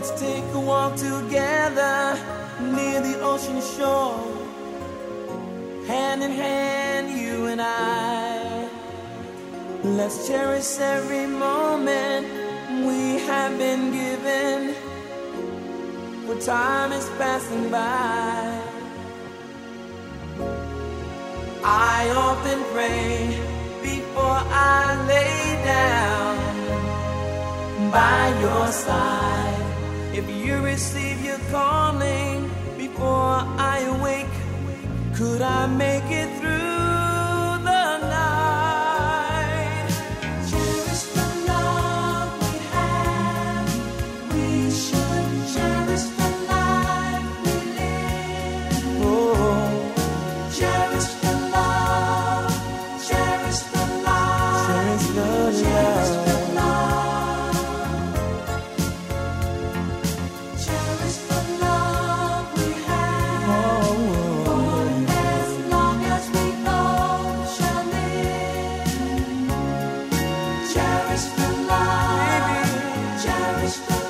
Let's take a walk together near the ocean shore. Hand in hand, you and I. Let's cherish every moment we have been given. For time is passing by. I often pray before I lay down by your side receive your calling before I awake? Could I make it through?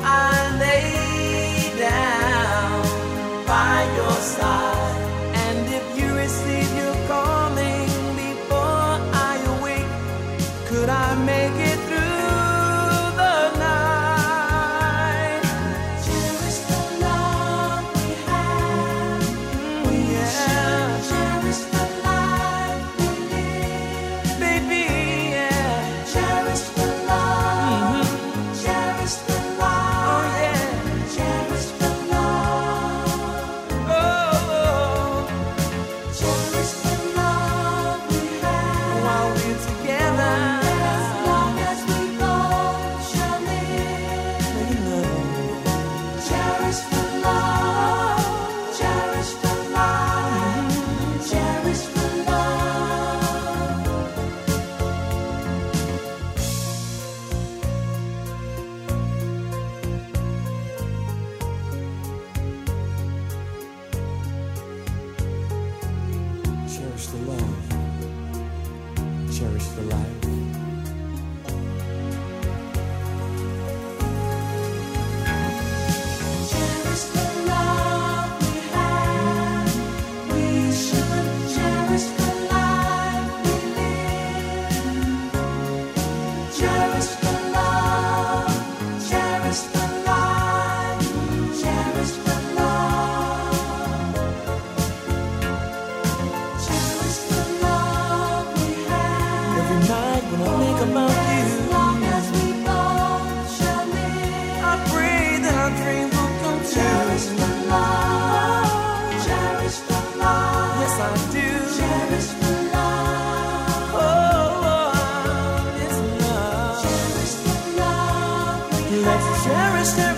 I Cherish the love, cherish the life.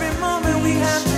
every moment we have.